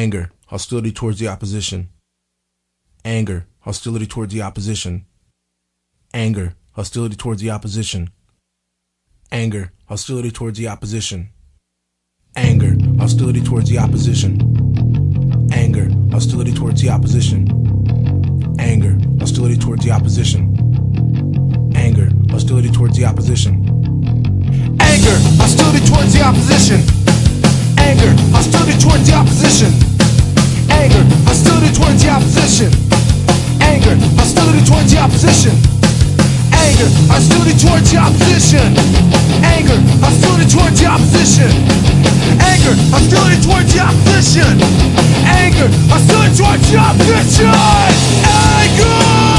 anger, hostility towards the opposition, anger, hostility towards the opposition, anger, hostility towards the opposition, anger, hostility towards the opposition, anger, hostility towards the opposition, anger, hostility towards the opposition, anger, hostility towards the opposition, anger, hostility towards the opposition, anger, hostility towards the opposition, anger, hostility towards the opposition. Anger, hostility towards the opposition. Anger, hostility towards the opposition. Anger, hostility towards the opposition. Anger, hostility towards the opposition. Anger, hostility towards the opposition. Anger, hostility towards the opposition. Anger.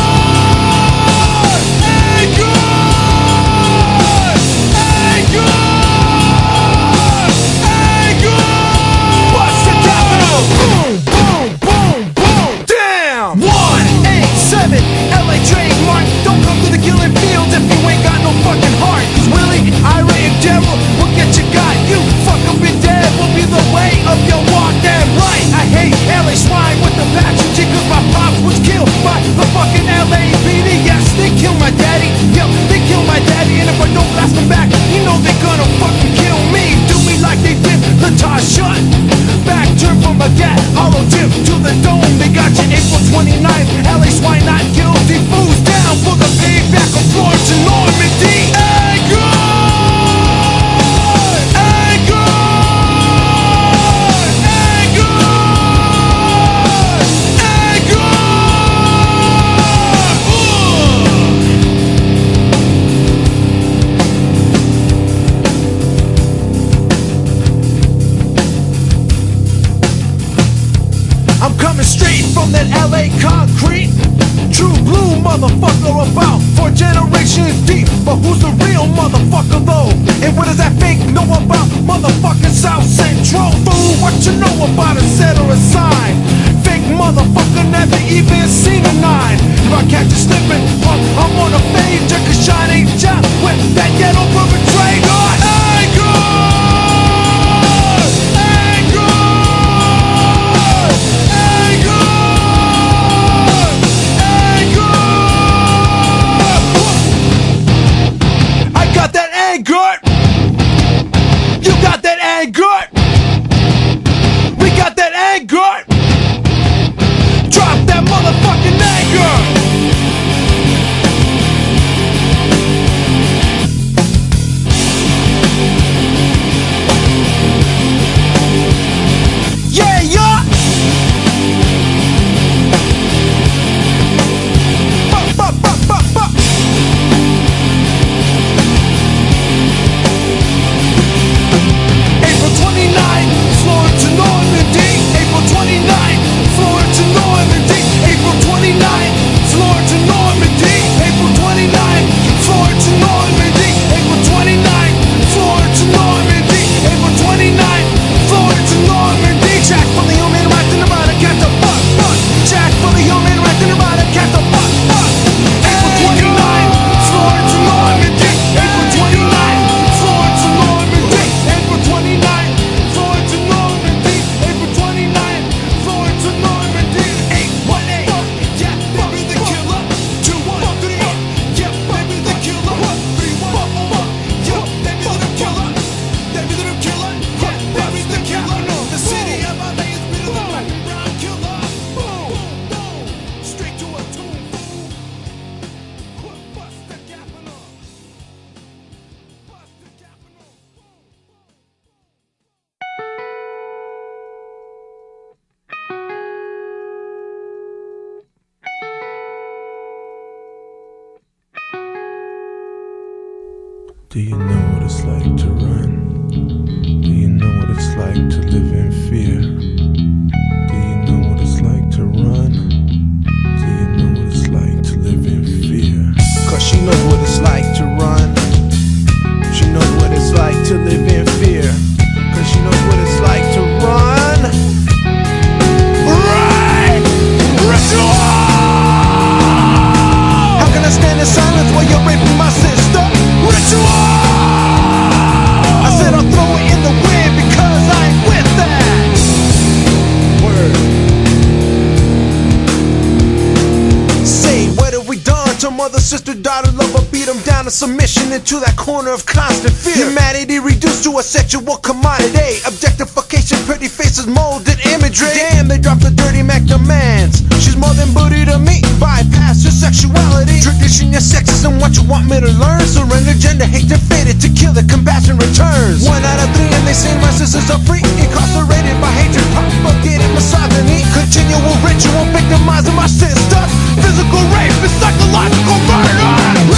Do you know what it's like to run? Do you know what it's like to live in fear? Do you know what it's like to run? submission into that corner of constant fear. Humanity reduced to a sexual commodity. Objectification, pretty faces, molded imagery. Damn, they dropped the dirty Mac demands. She's more than booty to me. Bypass her sexuality. Tradition, your sex isn't what you want me to learn. Surrender gender, hate defeated, to kill the compassion returns. One out of three, and they say my sisters are free. Incarcerated by hatred, propagated misogyny. Continual ritual victimizing my sisters. Physical rape is psychological murder.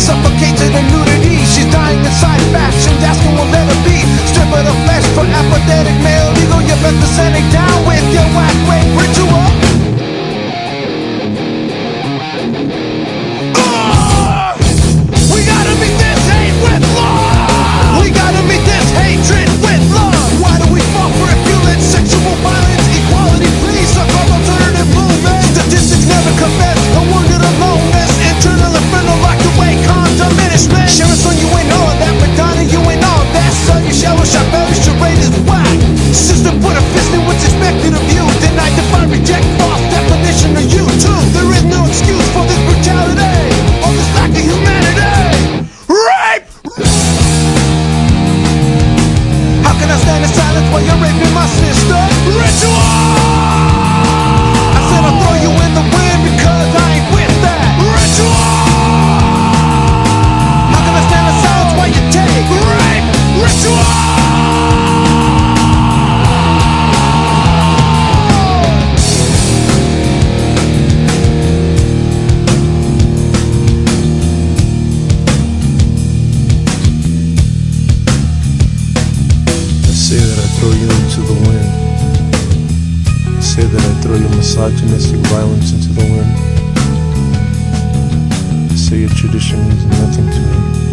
suffocated in nudity. She's dying inside fashion, asking what let her be Strip of the flesh for apathetic male ego? You better send down with your whack rape ritual. throw your misogynistic violence into the wind. Say your tradition means nothing to me.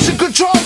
It's in control.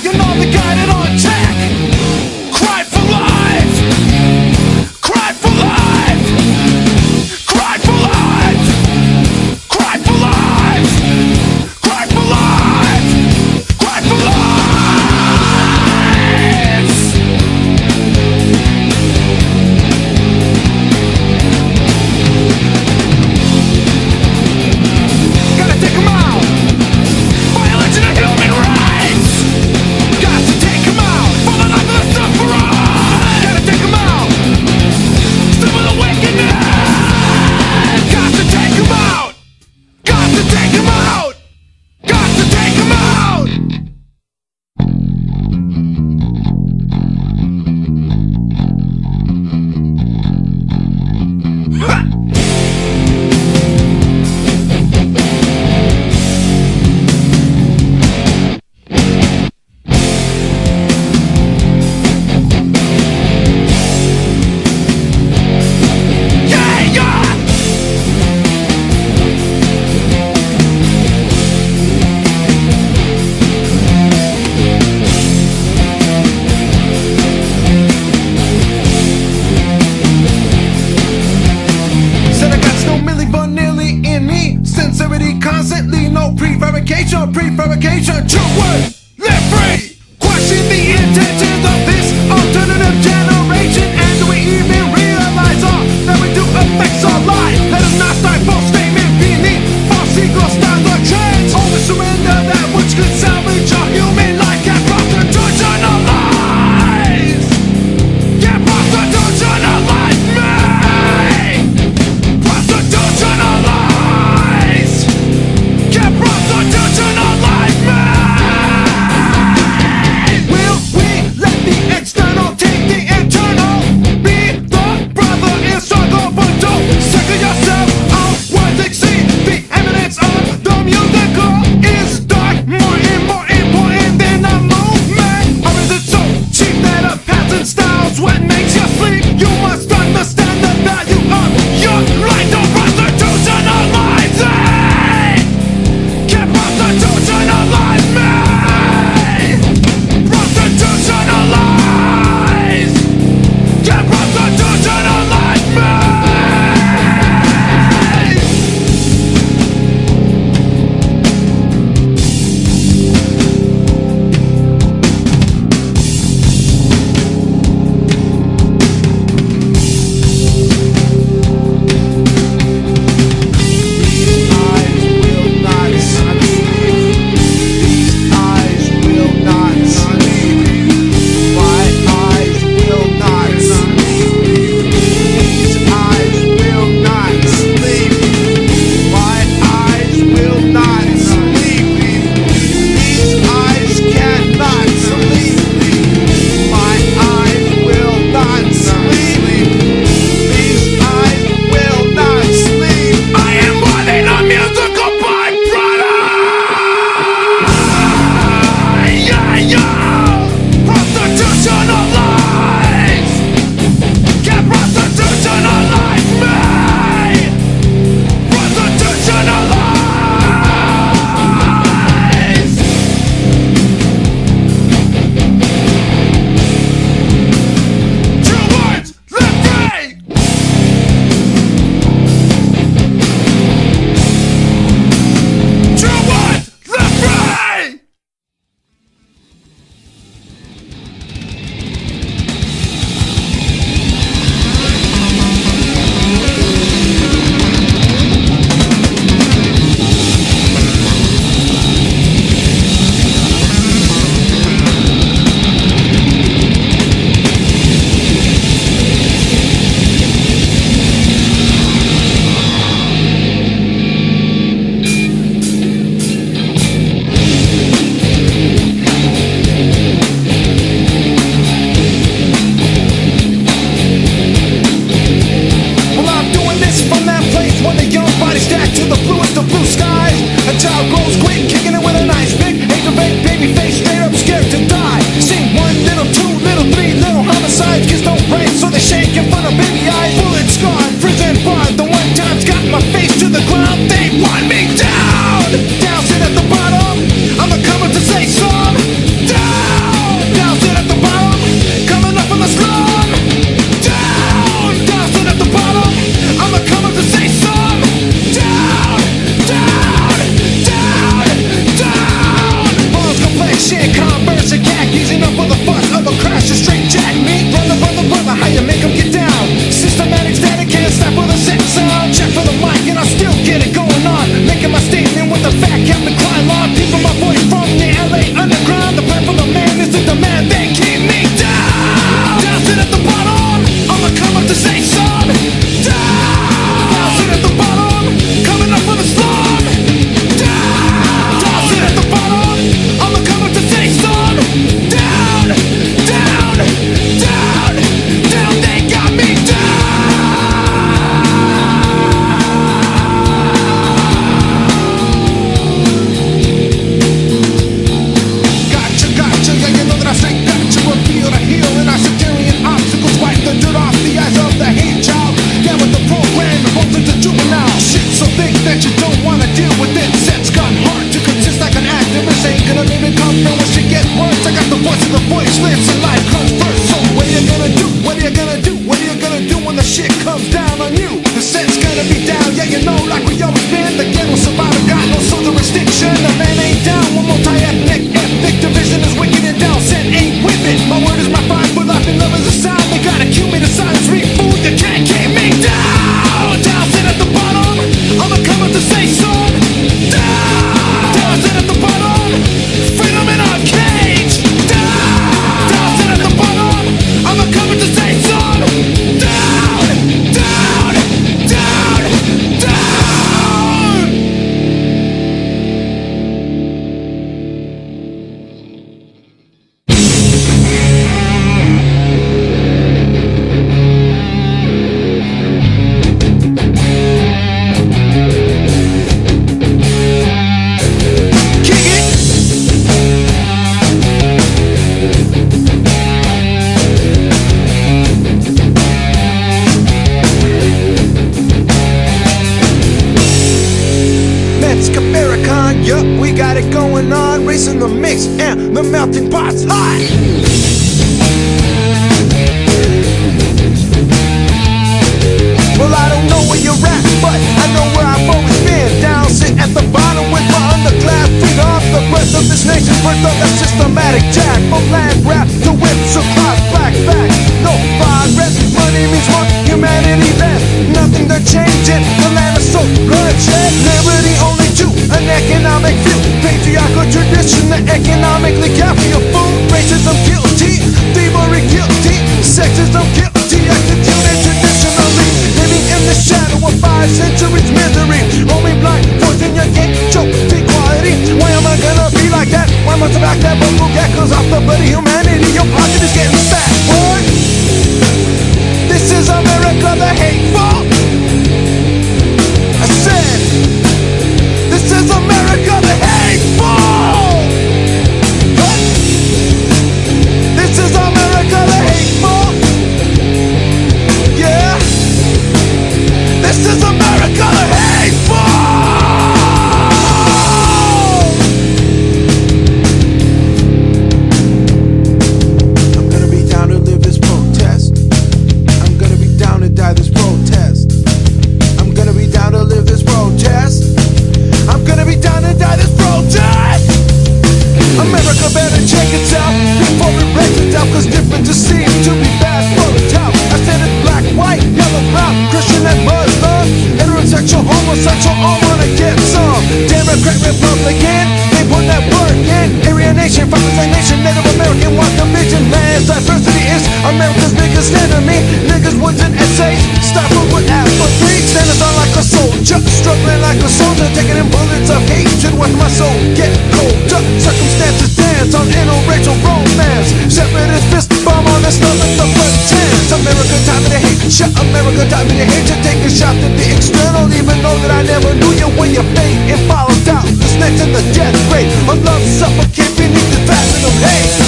The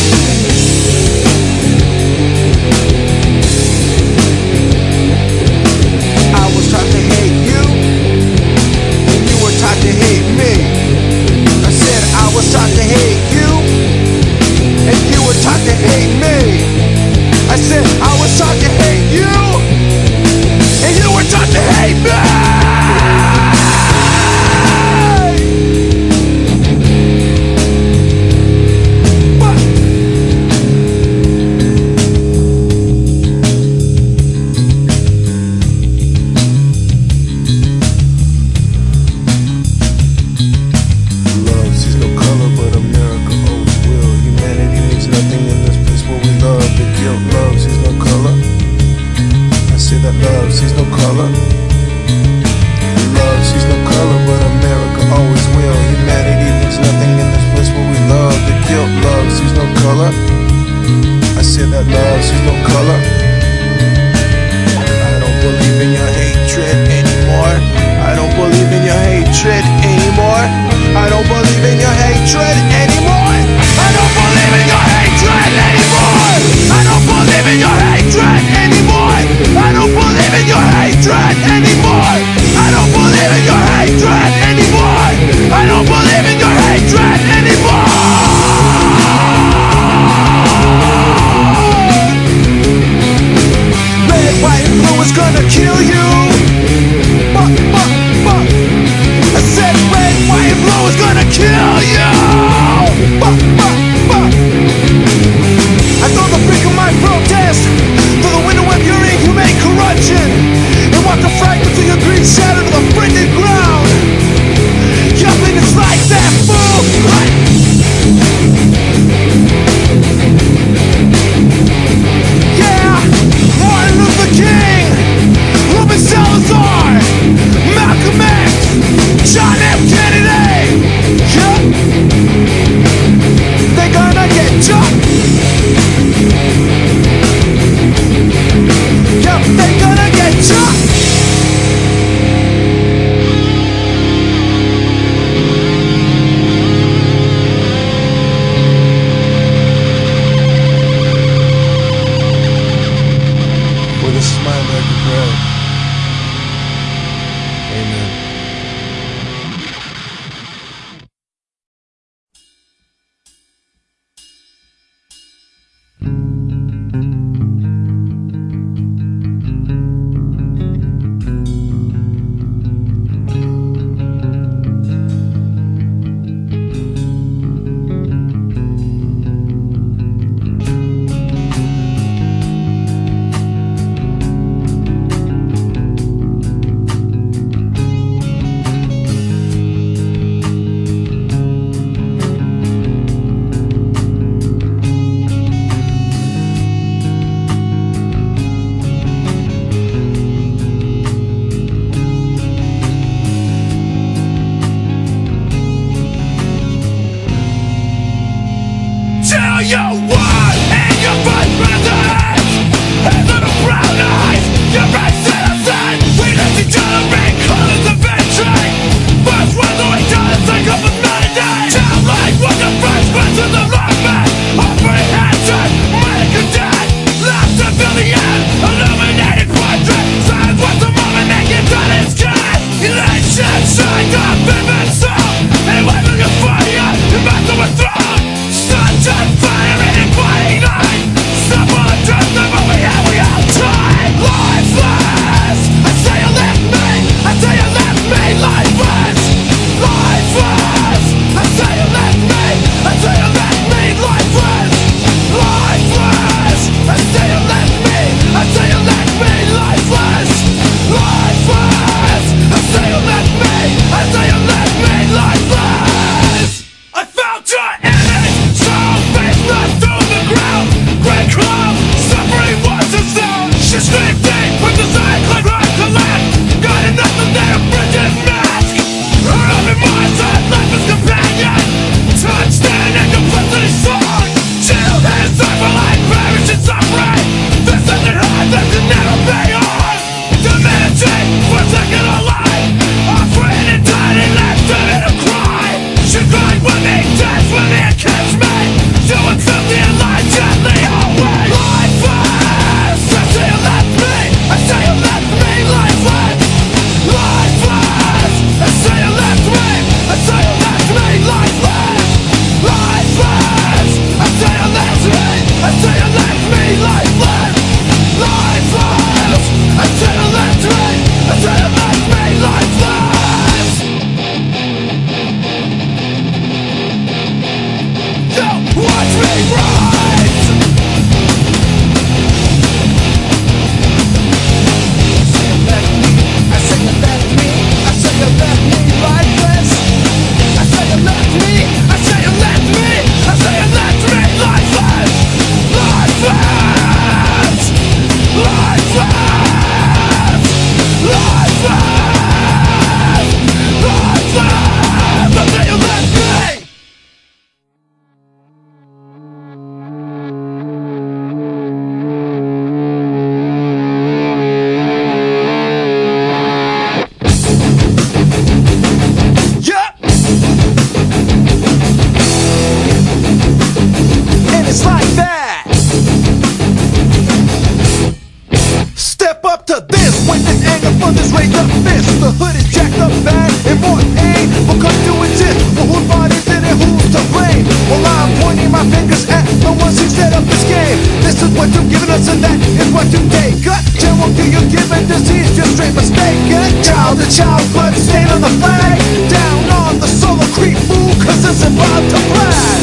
worse and that is what you make. It do you give given disease, you're straight mistaken. Child to child, blood stain on the flag. Down on the solo creep fool, cause it's about to black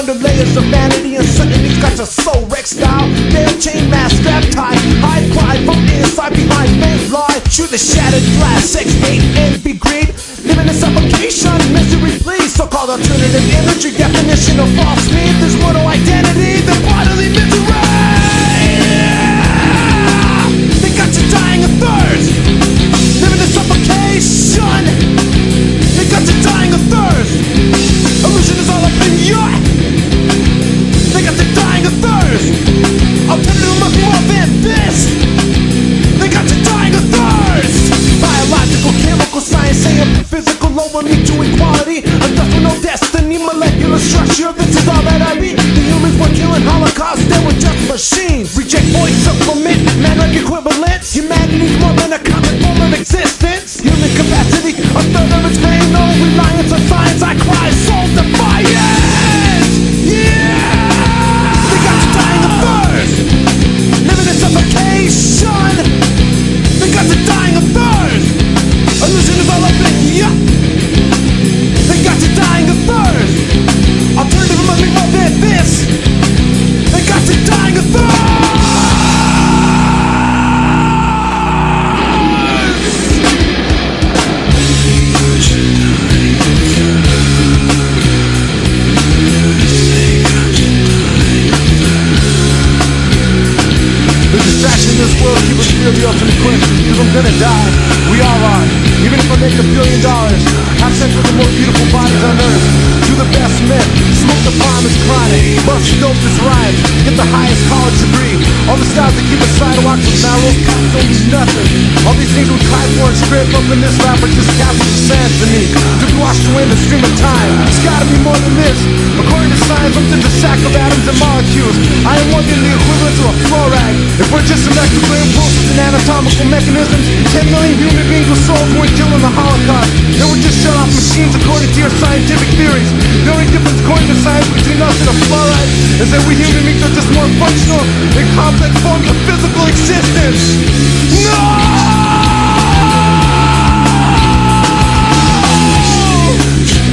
Under layers of vanity and certainty's got your soul wreck style. Veil chain mask strap tight. High pride from inside behind fence lie. Shoot the shattered glass, sex, hate, envy, greed. Living in suffocation, misery, please. So called alternative energy definition of false need. This mortal identity, the bodily misery. Over me to equality. Death with no destiny, molecular structure. This is all that I be. The humans were killing Holocaust, they were just machines. Reject voice supplement, man like equivalents. Humanity's more than a common form sack of atoms and molecules. I am one the equivalent to a fluoride. If we're just electrical impulses and anatomical mechanisms, 10 million human beings were sold for and in the Holocaust. They were just shut off machines according to your scientific theories. The only difference according to science between us and a fluoride is that we human beings are just more functional and complex forms of physical existence. No!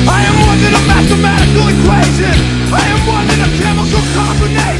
I am more than a mathematical equation I am one in a chemical carbonate.